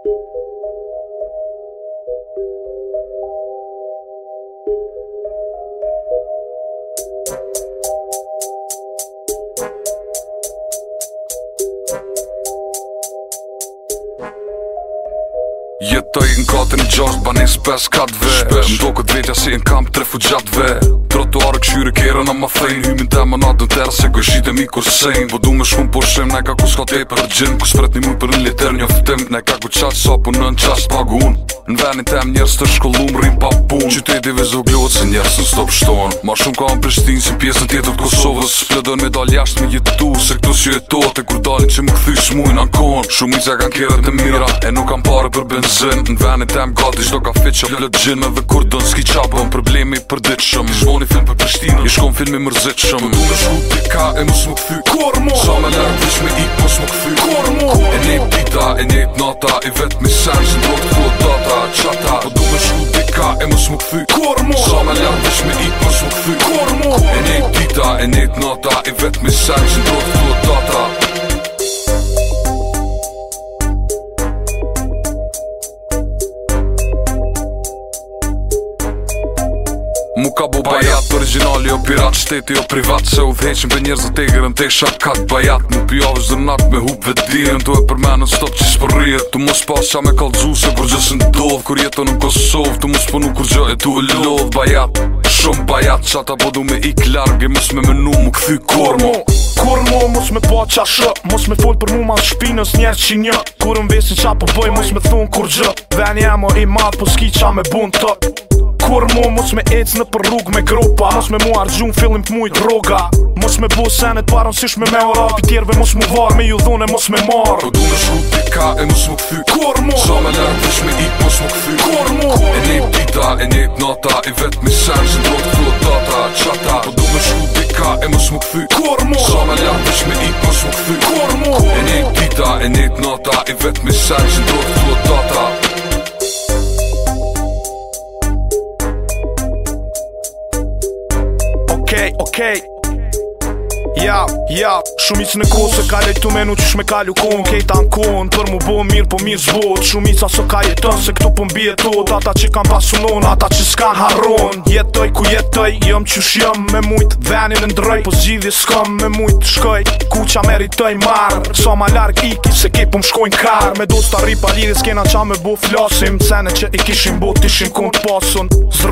Jetoj në katën gjatë, banis 5-4 ve Shpesh, më do këtë vetja si në kamp të refugjatëve fajtuar këshyri kjerën a ma fejnë Hymin të më natën tërë se gëshitëm i kur sejnë Po du me shkun po shem ne ka ku s'ka te për gjin Ku s'pret një mu për një liter një ftem Ne ka ku qaq sa punën po qaq t'pagun Në venit më njerës të shkullum rrim pa Qyteti ve zogluot se njerës në stop shton Ma shumë ka në Prishtinë si pjesën tjetër të Kosovës Pledën me dal jashtë me jetu Se këtu si jetot e kur dalin që më këthysh mujnë ankon Shumë i se kanë kjerët në mira E nuk kam pare për benzin Në venit të em gati qdo ka fit që Lëllë gjinë me ve kur dënë s'ki qapë Në problemi për ditë shumë I shmoni film për prishtinë I shkon filmi më rëzit Po du me shku të ka e mos më këthy Kormo Sa me nërë t Evet ik werd miszuizen doodvoer Tata Mukabo original jo pirat shteti jo privat se u dheqin për njerëz të tegërën tek shakat bajat më pjo është me hup vedirën tu e përmenën stop për shpërrije tu mos pa qa me kalëzu se për në dovë kur jeton në Kosovë tu mos përnu kur gjë e tu e lodhë bajat shumë bajat qa ta bodu me ik largë mos me menu mu këthy kormo Kormo mos me pa qa shë mos me fol për mu ma shpinës njerë që një kur në vesin qa po boj mos me thun kur gjë i po s'ki me bun kur mu mos me ec në përrug me kropa Mos me mu argjum fillim pëmujt droga Mos me bu senet paron si shme me ora Pi tjerve mos mu var me ju dhune mos me mar Po du me shru pika e mos mu këthy Kur mu Sa me nërë vish me ik mos mu këthy Kur mu E njep dita e njep nata E vet mi sen do ndot këtu o data qata Po du me shru pika e mos mu këthy Kur mu Sa me nërë vish me ik mos mu këthy Kur mu E njep dita e njep nata E vet mi sen do ndot data okay, okay. Ja, ja, shumica në kohë se ka lejtu me qysh me ka lukon Kejta në konë, për mu bo mirë, po mirë zbot Shumica së so ka jetën, se këtu po mbi e tot Ata që kam pasunon, ata që s'ka haron Jetoj ku jetoj, jëm qysh jëm Me mujt venin në ndroj, po zgjidhje s'kom Me mujt shkoj, ku qa meritoj marrë Sa ma larg i se kej po më shkojnë Me do s'ta ripa s'kena kena qa me bo flasim Cene që i kishin bot, ishin kund pasun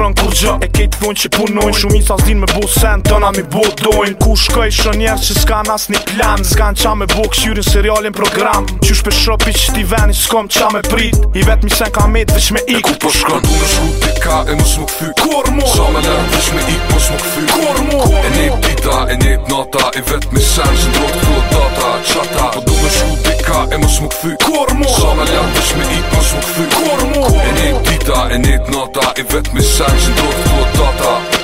shkon kur gjë E kejt pun që punojnë Shumin sa zdin me bu sen Tëna mi bu dojnë Ku shkoj shon njerës që s'ka nas një plan S'kan qa me bu në serialin program Që shpe shropi që ti veni s'kom qa me prit I vet mi sen ka met veç me ik E ku po shkon? me shku ti ka e mos më këthy Kor Sa me lërë veç me ik mos më këthy Kor mo? E ne pita, e ne nata I vet mi sen që ndrot këtë data Qata Po du me shku ti ka e mos më këthy Kor Sa me lërë veç me ik E njët nota I vetë mi shenë që ndrojt data.